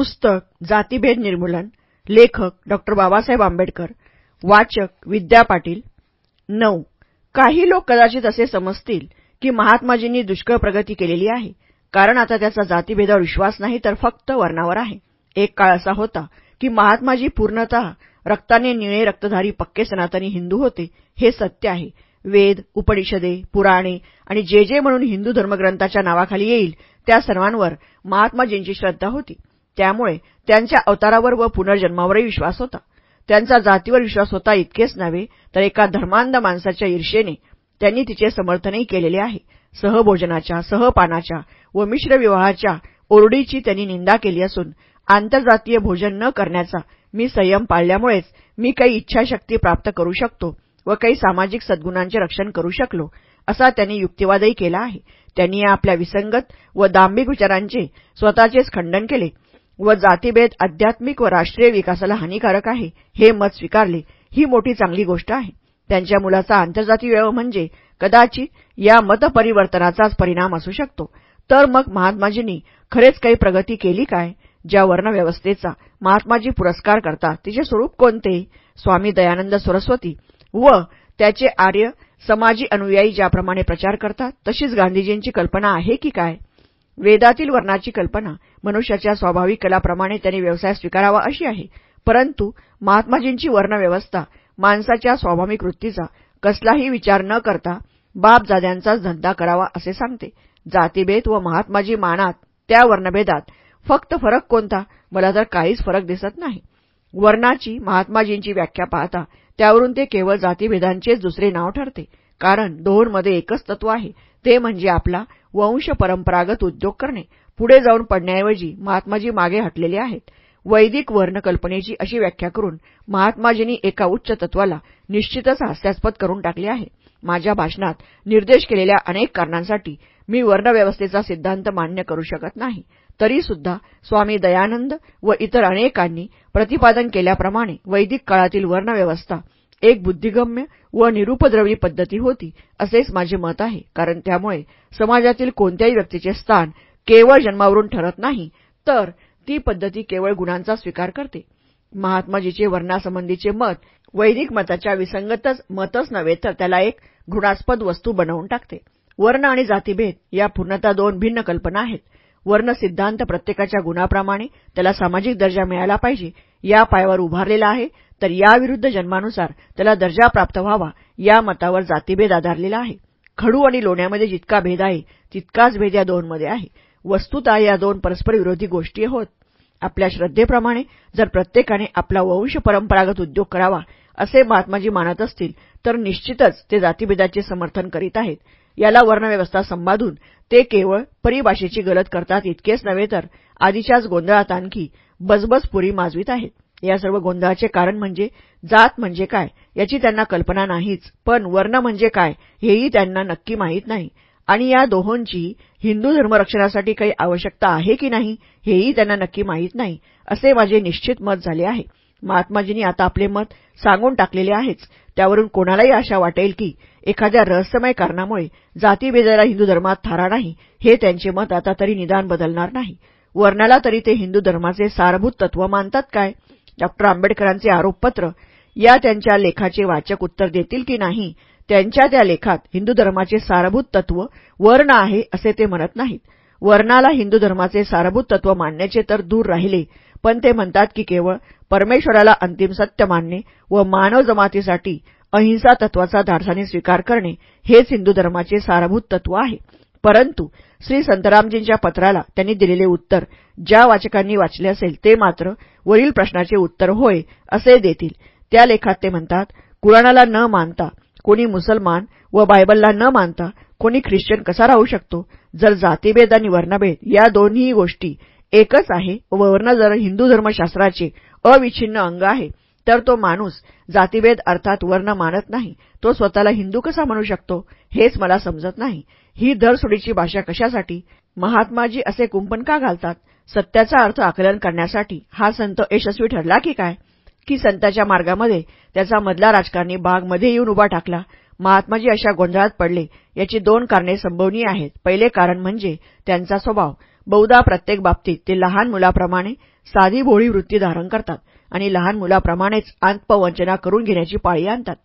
पुस्तक जातीभेद निर्मूलन लेखक डॉक्टर बाबासाहेब आंबेडकर वाचक विद्या पाटील. नऊ. काही लोक कदाचित असे समजतील की महात्माजींनी दुष्कळ प्रगती केलेली आहे. कारण आता त्याचा जातीभेदावर विश्वास नाही तर फक्त वर्णावर आहे. एक काळ असा होता की महात्माजी पूर्णतः रक्ताने निळे रक्तधारी पक्के सनातनी हिंदू होते. हे सत्य आहे. वेद उपनिषदे पुराणे आणि जे जे म्हणून हिंदू धर्मग्रंथाच्या नावाखाली येईल त्या सर्वांवर महात्माजींची श्रद्धा होती. त्यामुळे त्यांच्या अवतारावर व पुनर्जन्मावरही विश्वास होता. त्यांचा जातीवर विश्वास होता इतकेच नव्हे तर एका धर्मांध माणसाच्या ईर्षेने त्यांनी तिचे समर्थनही केलेले आहे. सहभोजनाच्या सहपानाच्या व मिश्र विवाहाच्या ओरडीची त्यांनी निंदा केली असून आंतरजातीय भोजन न करण्याचा मी संयम पाळल्यामुळेच मी काही इच्छाशक्ती प्राप्त करू शकतो व काही सामाजिक सद्गुणांचे रक्षण करू शकलो असा त्यांनी युक्तिवादही केला आहे. त्यांनी आपल्या विसंगत व दांभिक विचारांचे स्वतःचेच खंडन केले. व जातीभेद आध्यात्मिक व राष्ट्रीय विकासाला हानिकारक आहे हे मत स्वीकारले ही मोठी चांगली गोष्ट आहे. त्यांच्या मुलाचा आंतरजातीय व्यव म्हणजे कदाचित या मतपरिवर्तनाचाच परिणाम असू शकतो. तर मग महात्माजींनी खरेच काही प्रगती केली काय? ज्या वर्णव्यवस्थेचा महात्माजी पुरस्कार करतात तिचे स्वरूप कोणते? स्वामी दयानंद सरस्वती. व त्याचे आर्य समाजी अनुयायी ज्याप्रमाणे प्रचार करतात तशीच गांधीजींची कल्पना आहे की काय? वेदातील वर्णाची कल्पना मनुष्याच्या स्वाभाविक कलाप्रमाणे त्यांनी व्यवसाय स्वीकारावा अशी आहे. परंतु महात्माजींची वर्णव्यवस्था माणसाच्या स्वाभाविक वृत्तीचा कसलाही विचार न करता बापजाद्यांचाच धंदा करावा असे सांगते. जातीभेद व महात्माजी मानात त्या वर्णभेदात फक्त फरक कोणता? मला तर काहीच फरक दिसत नाही. वर्णाची महात्माजींची व्याख्या पाहता त्यावरून ते केवळ जातीभेदांचेच दुसरे नाव ठरते. कारण दोहोंमध्ये एकच तत्व आहे. ते म्हणजे आपला वंश परंपरागत उद्योग करणे. पुढे जाऊन पडण्याऐवजी महात्माजी मागे हटलेले आहेत. वैदिक वर्णकल्पनेची अशी व्याख्या करून महात्माजींनी एका उच्च तत्वाला निश्चितच हास्यास्पद करून टाकले आहे. माझ्या भाषणात निर्देश केलेल्या अनेक कारणांसाठी मी वर्णव्यवस्थेचा सिद्धांत मान्य करू शकत नाही. तरीसुद्धा स्वामी दयानंद व इतर अनेकांनी प्रतिपादन केल्याप्रमाणे वैदिक काळातील वर्णव्यवस्था एक बुद्धिगम्य व निरुपद्रवी पद्धती होती असेच माझे मत आहे. कारण त्यामुळे समाजातील कोणत्याही व्यक्तीचे स्थान केवळ जन्मावरून ठरत नाही तर ती पद्धती केवळ गुणांचा स्वीकार करते. महात्माजीचे वर्णासंबंधीचे मत वैदिक मताच्या विसंगतच मतच नव्हे तर त्याला एक घृणास्पद वस्तू बनवून टाकते. वर्ण आणि जातीभेद या पूर्णतः दोन भिन्न कल्पना आहेत. वर्ण सिद्धांत प्रत्येकाच्या गुणाप्रमाणे त्याला सामाजिक दर्जा मिळाला पाहिजे या पायावर उभारलेला आहे. तर याविरुद्ध जन्मानुसार त्याला दर्जा प्राप्त व्हावा या मतावर जातीभेद आधारलेला आहे. खडू आणि लोण्यामध्ये जितका भेद आहे तितकाच भेद या दोनमध्ये आहे. वस्तुता या दोन परस्पर विरोधी गोष्टी होत. आपल्या श्रद्धेप्रमाणे जर प्रत्येकाने आपला वंश परंपरागत उद्योग करावा असे महात्माजी मानत असतील तर निश्चितच ते जातीभेदाचे समर्थन करीत आहेत. याला वर्णव्यवस्था संबाधून ते केवळ परिभाषेची गलत करतात इतकेच नव्हे तर आधीच्याच गोंधळात आणखी बजबजपुरी माजवीत आहेत. या सर्व गोंधळाचे कारण म्हणजे जात म्हणजे काय याची त्यांना कल्पना नाहीच. पण वर्ण म्हणजे काय हेही त्यांना नक्की माहीत नाही. आणि या दोहोंची हिंदू धर्मरक्षणासाठी काही आवश्यकता आहे की नाही हेही त्यांना नक्की माहीत नाही असे माझे निश्चित मत झाले आहे. महात्माजींनी आता आपले मत सांगून टाकलेले आहेच. त्यावरून कोणालाही आशा वाटेल की एखाद्या रहस्यमय कारणामुळे जातीभेदाला हिंदू धर्मात थारा नाही हे त्यांचे मत आता तरी निदान बदलणार नाही. वर्णाला तरी ते हिंदू धर्माचे सारभूत तत्व मानतात काय? डॉक्टर आंबेडकरांचे आरोपपत्र या त्यांच्या लेखाचे वाचक उत्तर देतील की नाही त्यांच्या त्या लेखात हिंदू धर्माचे सारभूत तत्व वर्ण आहे असे ते म्हणत नाहीत. वर्णाला हिंदू धर्माचे सारभूत तत्व मानण्याचे तर दूर राहिले पण ते म्हणतात की केवळ परमेश्वराला अंतिम सत्य मानणे व मानव जमातीसाठी अहिंसा तत्वाचा धाडसाने स्वीकार करणे हेच हिंदू धर्माचे सारभूत तत्व आहे. परंतु श्री संतरामजींच्या पत्राला त्यांनी दिलेले उत्तर ज्या वाचकांनी वाचले असेल ते मात्र वरील प्रश्नाचे उत्तर होय असे देतील. त्या लेखात ते म्हणतात कुराणाला न मानता कोणी मुसलमान व बायबलला न मानता कोणी ख्रिश्चन कसा राहू शकतो? जर जातीभेद आणि वर्णभेद या दोन्ही गोष्टी एकच आहे व वर्ण जर हिंदू धर्मशास्त्राचे अविच्छिन्न अंग आहे तर तो माणूस जातीभेद अर्थात वर्ण मानत नाही. तो स्वतःला हिंदू कसा म्हणू शकतो? हेच मला समजत नाही. ही दरसोडीची भाषा कशासाठी? महात्माजी असे कुंपण का घालतात? सत्याचा अर्थ आकलन करण्यासाठी हा संत यशस्वी ठरला की काय? की संताच्या मार्गामध्ये त्याचा मधला राजकारणी बागमध्ये येऊन उभा टाकला. महात्माजी अशा गोंधळात पडले याची दोन कारणे संभवनीय आहेत. पहिले कारण म्हणजे त्यांचा स्वभाव. बहुधा प्रत्येक बाबतीत ते लहान मुलाप्रमाणे साधी भोळी वृत्ती धारण करतात आणि लहान मुलाप्रमाणेच अंतपवंचना करून घेण्याची पाळी आणतात.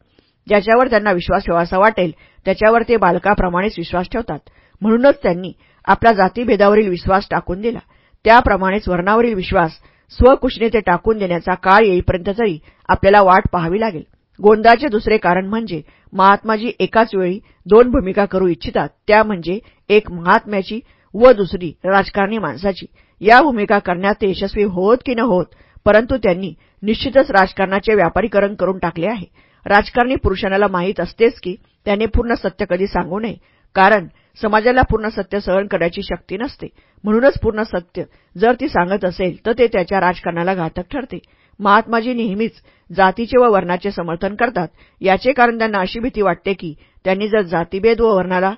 ज्याच्यावर त्यांना विश्वास ठेवासा वाटेल त्याच्यावर ते बालकाप्रमाणेच विश्वास ठेवतात. म्हणूनच त्यांनी आपल्या जातीभेदावरील विश्वास टाकून दिला. त्याप्रमाणेच वर्णावरील विश्वास स्वकुशनेते टाकून देण्याचा काळ येईपर्यंत तरी आपल्याला वाट पाहावी लागेल. गोंधळाचे दुसरे कारण म्हणजे महात्माजी एकाच वेळी दोन भूमिका करू इच्छितात त्या म्हणजे एक महात्म्याची व दुसरी राजकारणी माणसाची. या भूमिका करण्यात ते यशस्वी होत की न होत परंतु त्यांनी निश्चितच राजकारणाचे व्यापारीकरण करून टाकले आहे. राजकारणी पुरुषांना माहीत असतेच की त्याने पूर्ण सत्य कधी सांगू नये. कारण समाजाला पूर्ण सत्य सहन करण्याची शक्ती नसते. म्हणूनच पूर्ण सत्य जर ती सांगत असेल तर ते त्याच्या राजकारणाला घातक ठरते. महात्माजी नेहमीच जातीचे व वर्णाचे समर्थन करतात. याचे कारण त्यांना अशी भीती वाटते की त्यांनी जर जातीभेद व वर्णाला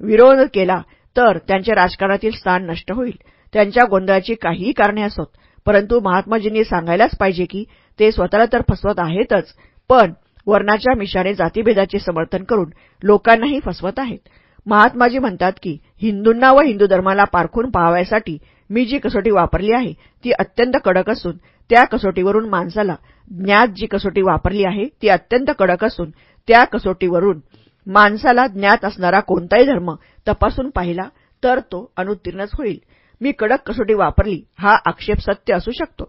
विरोध केला तर त्यांच्या राजकारणातील स्थान नष्ट होईल. त्यांच्या गोंधळाची काहीही कारणे असोत. परंतु महात्माजींनी सांगायलाच पाहिजे की ते स्वतःला तर फसवत आहेतच पण वर्णाच्या मिशाने जातीभेदाचे समर्थन करून लोकांनाही फसवत आहेत. महात्माजी म्हणतात की हिंदूंना व हिंदू धर्माला पारखून पाहाव्यासाठी मी जी कसोटी वापरली आहे ती अत्यंत कडक असून त्या कसोटीवरून माणसाला ज्ञात जी कसोटी वापरली आहे ती अत्यंत कडक असून त्या कसोटीवरून माणसाला ज्ञात असणारा कोणताही धर्म तपासून पाहिला तर तो अनुत्तीर्णच होईल. मी कडक कसोटी वापरली हा आक्षेप सत्य असू शकतो.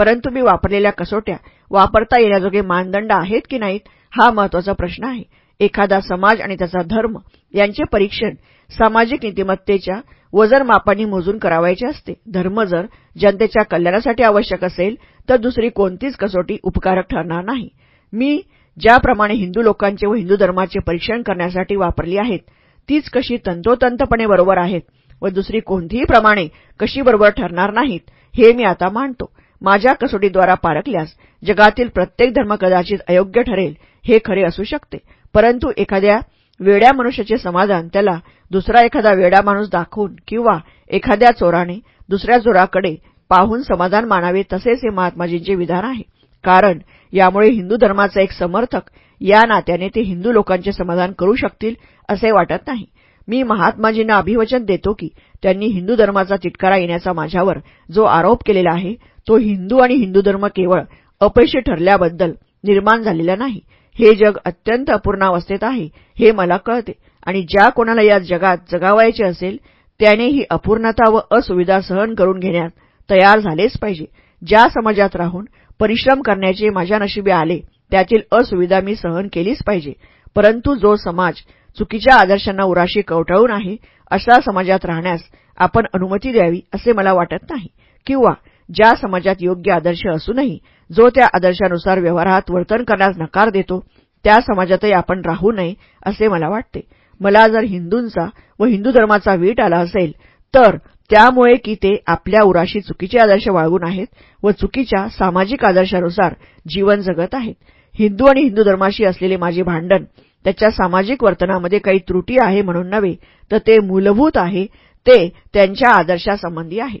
परंतु मी वापरलेल्या कसोट्या वापरता येण्याजोगे मानदंड आहेत की नाहीत हा महत्त्वाचा प्रश्न आहे. एखादा समाज आणि त्याचा धर्म यांचे परीक्षण सामाजिक नीतिमत्तेच्या वजनमापांनी मोजून करावायचे असते. धर्म जर जनतेच्या कल्याणासाठी आवश्यक असेल तर दुसरी कोणतीच कसोटी उपकारक ठरणार नाही. मी ज्याप्रमाणे हिंदू लोकांचे व हिंदू धर्माचे परीक्षण करण्यासाठी वापरली आहेत तीच कशी तंतोतंतपणे बरोबर आहेत व दुसरी कोणतीही प्रमाणे कशी बरोबर ठरणार नाहीत हे मी आता मांडतो. माझ्या कसोटीद्वारा पारखल्यास जगातील प्रत्येक धर्म कदाचित अयोग्य ठरेल हे खरे असू शकते. परंतु एखाद्या वेड्या मनुष्याचे समाधान त्याला दुसरा एखादा वेडा माणूस दाखवून किंवा एखाद्या चोराने दुसऱ्या चोराकडे पाहून समाधान मानावे तसेच हे महात्माजींचे विधान आहे. कारण यामुळे हिंदू धर्माचा एक समर्थक या नात्याने ते हिंदू लोकांचे समाधान करू शकतील असे वाटत नाही. मी महात्माजींना अभिवचन देतो की त्यांनी हिंदू धर्माचा तिटकारा येण्याचा माझ्यावर जो आरोप केलेला आहे तो हिंदू आणि हिंदू धर्म केवळ अपयशी ठरल्याबद्दल निर्माण झालेला नाही. हे जग अत्यंत अपूर्णावस्थेत आहे हे मला कळते. आणि ज्या कोणाला या जगात जगावायचे असेल त्याने ही अपूर्णता व असुविधा सहन करून घेण्यात तयार झालेच पाहिजे. ज्या समाजात राहून परिश्रम करण्याचे माझ्या नशिबी आले त्यातील असुविधा मी सहन केलीच पाहिजे. परंतु जो समाज चुकीच्या आदर्शांना उराशी कवटाळून आहे अशा समाजात राहण्यास आपण अनुमती द्यावी असे मला वाटत नाही. किंवा ज्या समाजात योग्य आदर्श असूनही जो त्या आदर्शानुसार व्यवहारात वर्तन करण्यास नकार देतो त्या समाजातही आपण राहू नये असे मला वाटते. मला जर हिंदूंचा व हिंदू धर्माचा वीट आला असेल तर त्यामुळे की ते आपल्या उराशी चुकीचे आदर्श वाळवून आहेत व चुकीच्या सामाजिक आदर्शानुसार जीवन जगत आहेत. हिंदू आणि हिंदू धर्माशी असलेले माझे भांडण त्याच्या सामाजिक वर्तनामध्ये काही त्रुटी आहे म्हणून नव्हे तर ते मूलभूत आहे ते त्यांच्या आदर्शासंबंधी आहे.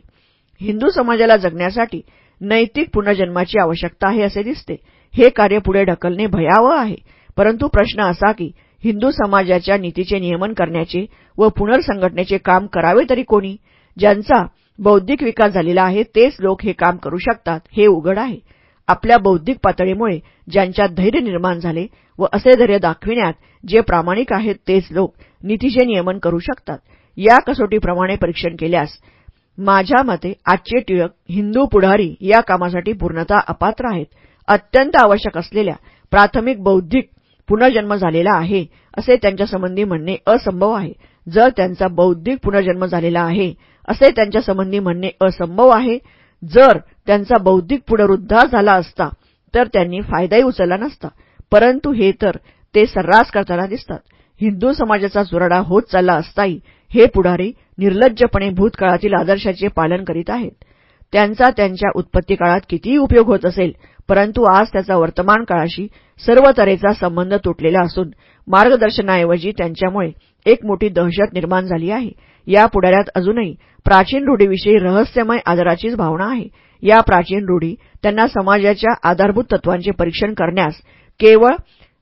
हिंदू समाजाला जगण्यासाठी नैतिक पुनर्जन्माची आवश्यकता आहे असे दिसते. हे कार्य पुढे ढकलणे भयावह आहे. परंतु प्रश्न असा की हिंदू समाजाच्या नीतीचे नियमन करण्याचे व पुनर्संघटनेचे काम करावे तरी कोणी? ज्यांचा बौद्धिक विकास झालेला आहे तेच लोक हे काम करू शकतात हे उघड आहे. आपल्या बौद्धिक पातळीमुळे ज्यांच्यात धैर्य निर्माण झाले व असे धैर्य दाखविण्यात जे प्रामाणिक आहेत तेच लोक नीतीचे नियमन करू शकतात. या कसोटीप्रमाणे परीक्षण केल्यास माझ्या मते आजचे टिळक हिंदू पुढारी या कामासाठी पूर्णतः अपात्र आहेत. अत्यंत आवश्यक असलेल्या प्राथमिक बौद्धिक पुनर्जन्म झालेला आहे असे त्यांच्यासंबंधी म्हणणे असंभव आहे. जर त्यांचा बौद्धिक पुनर्जन्म झालेला आहे असे त्यांच्यासंबंधी म्हणणे असंभव आहे जर त्यांचा बौद्धिक पुनरुद्धार झाला असता तर त्यांनी फायदाही उचलला नसता. परंतु हे तर ते सर्रास करताना दिसतात. हिंदू समाजाचा चुराडा होत चालला असताही हे पुढारी निर्लज्जपणे भूतकाळातील आदर्शाचे पालन करीत आहेत. त्यांचा त्यांच्या उत्पत्ती काळात कितीही उपयोग होत असेल परंतु आज त्याचा वर्तमान काळाशी सर्व तऱ्हेचा संबंध तुटलेला असून मार्गदर्शनाऐवजी त्यांच्यामुळे एक मोठी दहशत निर्माण झाली आहे. या पुढाऱ्यात अजूनही प्राचीन रूढीविषयी रहस्यमय आदराचीच भावना आहे. या प्राचीन रूढी त्यांना समाजाच्या आधारभूत तत्वांचे परीक्षण करण्यास केवळ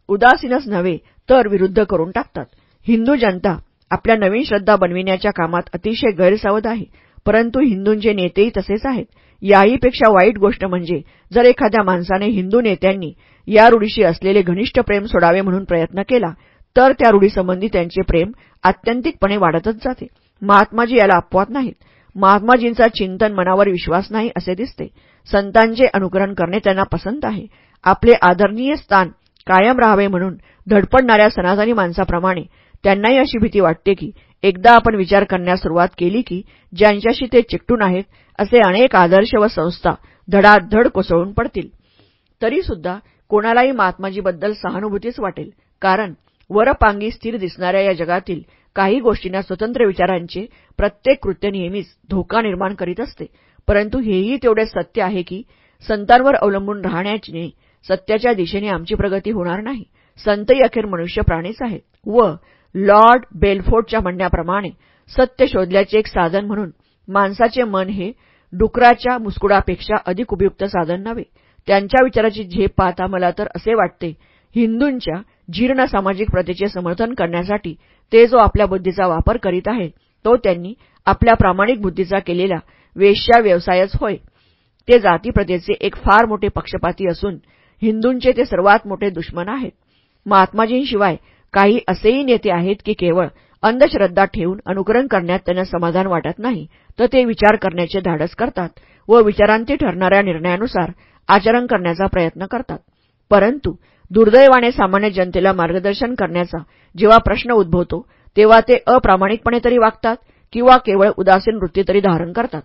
उदासीनच नव्हे तर विरुद्ध करून टाकतात. हिंदू जनता आपल्या नवीन श्रद्धा बनविण्याच्या कामात अतिशय गैरसावध आहे परंतु हिंदूंचे नेतेही तसेच आहेत. याहीपेक्षा वाईट गोष्ट म्हणजे जर एखाद्या माणसाने हिंदू नेत्यांनी या रूढीशी असलेले घनिष्ठ प्रेम सोडावे म्हणून प्रयत्न केला तर त्या रूढीसंबंधी त्यांचे प्रेम आत्यंतिकपणे वाढतच जाते. महात्माजी याला अपवाद नाहीत. महात्माजींचा चिंतन मनावर विश्वास नाही असे दिसते. संतांचे अनुकरण करणे त्यांना पसंत आहे. आपले आदरणीय स्थान कायम राहावे म्हणून धडपडणाऱ्या सनातनी माणसाप्रमाणे त्यांनाही अशी भीती वाटते की एकदा आपण विचार करण्यास सुरुवात केली की ज्यांच्याशी ते चिकटून आहेत असे अनेक आदर्श व संस्था धडाधड कोसळून पडतील. तरीसुद्धा कोणालाही महात्माजीबद्दल सहानुभूतीच वाटेल कारण वरपांगी स्थिर दिसणाऱ्या या जगातील काही गोष्टींना स्वतंत्र विचारांचे प्रत्येक कृत्य नेहमीच धोका निर्माण करीत असते. परंतु हेही तेवढे सत्य आहे की संतांवर अवलंबून राहण्याने सत्याच्या दिशेने आमची प्रगती होणार नाही. संतही अखेर मनुष्य प्राणीच आहेत. व लॉर्ड बेलफोर्डच्या म्हणण्याप्रमाणे सत्य शोधल्याचे एक साधन म्हणून माणसाचे मन हे डुकराच्या मुस्कुडापेक्षा अधिक उपयुक्त साधन नव्हे. त्यांच्या विचाराची झेप पाहता मला तर असे वाटते हिंदूंच्या जीर्ण सामाजिक प्रथेचे समर्थन करण्यासाठी ते जो आपल्या बुद्धीचा वापर करीत आहे तो त्यांनी आपल्या प्रामाणिक बुद्धीचा केलेला वेश्या व्यवसायच होय. ते जातीप्रथेचे एक फार मोठे पक्षपाती असून हिंदूंचे ते सर्वात मोठे दुश्मन आहेत. महात्माजींशिवाय काही असेही नेते आहेत की केवळ अंधश्रद्धा ठेवून अनुकरण करण्यात त्यांना समाधान वाटत नाही तर ते विचार करण्याचे धाडस करतात व विचारांती ठरणाऱ्या निर्णयानुसार आचरण करण्याचा प्रयत्न करतात. परंतु दुर्दैवाने सामान्य जनतेला मार्गदर्शन करण्याचा जेव्हा प्रश्न उद्भवतो तेव्हा ते अप्रामाणिकपणे तरी वागतात किंवा केवळ उदासीन वृत्ती तरी धारण करतात.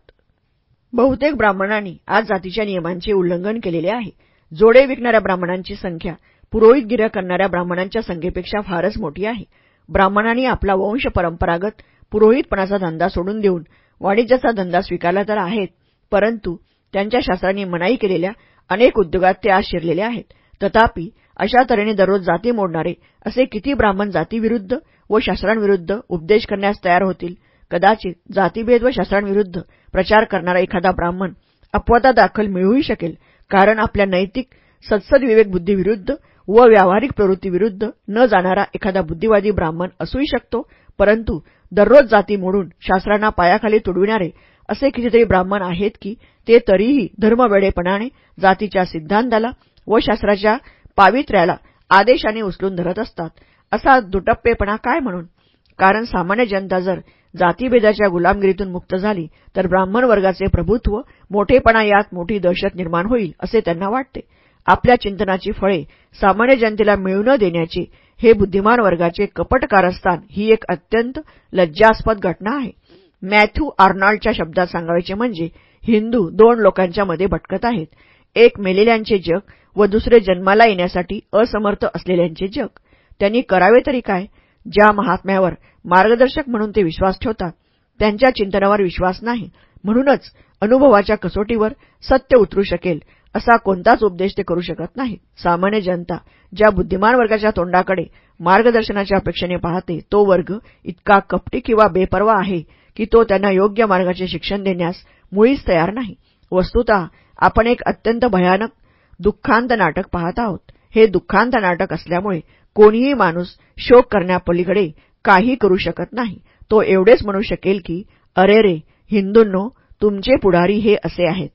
बहुतेक ब्राह्मणांनी आज जातीच्या नियमांचे उल्लंघन केलेले आहे. जोडे विकणाऱ्या ब्राह्मणांची संख्या पुरोहितगिऱ्या करणाऱ्या ब्राह्मणांच्या संख्येपेक्षा फारच मोठी आहे. ब्राह्मणांनी आपला वंश परंपरागत पुरोहितपणाचा धंदा सोडून देऊन वाणिज्याचा धंदा स्वीकारला तर आहेत परंतु त्यांच्या शास्त्रांनी मनाई केलेल्या अनेक उद्योगात ते आज शिरलेले आहेत. तथापि अशा तऱ्हेने दररोज जाती मोडणारे असे किती ब्राह्मण जातीविरुद्ध व शास्त्रांविरुद्ध उपदेश करण्यास तयार होतील? कदाचित जातीभेद व शास्त्रांविरुद्ध प्रचार करणारा एखादा ब्राह्मण अपवादादाखल मिळूही शकेल कारण आपल्या नैतिक सत्सद विवेकबुद्धीविरुद्ध व व्यावहारिक प्रवृत्तीविरुद्ध न जाणारा एखादा बुद्धिवादी ब्राह्मण असूही शकतो परंतु दररोज जाती मोडून शास्त्रांना पायाखाली तुडविणारे असे कितीतरी ब्राह्मण आहेत की ते तरीही धर्मवेडेपणाने जातीच्या सिद्धांताला व शास्त्राच्या पावित्र्याला आदेशाने उचलून धरत असतात. असा दुटप्पेपणा काय म्हणून? कारण सामान्य जनता जर जातीभेदाच्या गुलामगिरीतून मुक्त झाली तर ब्राह्मण वर्गाचे प्रभुत्व मोठेपणा यात मोठी दहशत निर्माण होईल असे त्यांना वाटते. आपल्या चिंतनाची फळे सामान्य जनतेला मिळू न देण्याचे हे बुद्धिमान वर्गाचे कपट कारस्थान ही एक अत्यंत लज्जास्पद घटना आहे. मॅथ्यू आर्नॉल्डच्या शब्दात सांगायचे म्हणजे हिंदू दोन लोकांच्या मध्ये भटकत आहेत. एक मेलेल्यांचे जग व दुसरे जन्माला येण्यासाठी असमर्थ असलेल्यांचे जग. त्यांनी करावे तरी काय? ज्या महात्म्यावर मार्गदर्शक म्हणून ते विश्वास ठेवतात त्यांच्या चिंतनावर विश्वास नाही म्हणूनच अनुभवाच्या कसोटीवर सत्य उतरू शकेल असा कोणताच उपदेश ते करू शकत नाही. सामान्य जनता ज्या बुद्धिमान वर्गाच्या तोंडाकडे मार्गदर्शनाच्या अपेक्षेने पाहते तो वर्ग इतका कपटी किंवा बेपर्वा आहे की तो त्यांना योग्य मार्गाचे शिक्षण देण्यास मुळीच तयार नाही. वस्तुत आपण एक अत्यंत भयानक दुःखांत नाटक पाहत आहोत. हे दुःखांत नाटक असल्यामुळे कोणीही माणूस शोक करण्यापलीकडे काही करू शकत नाही. तो एवढेच म्हणू शकेल की अरे रे हिंदूंनो तुमचे पुढारी हे असे आहेत.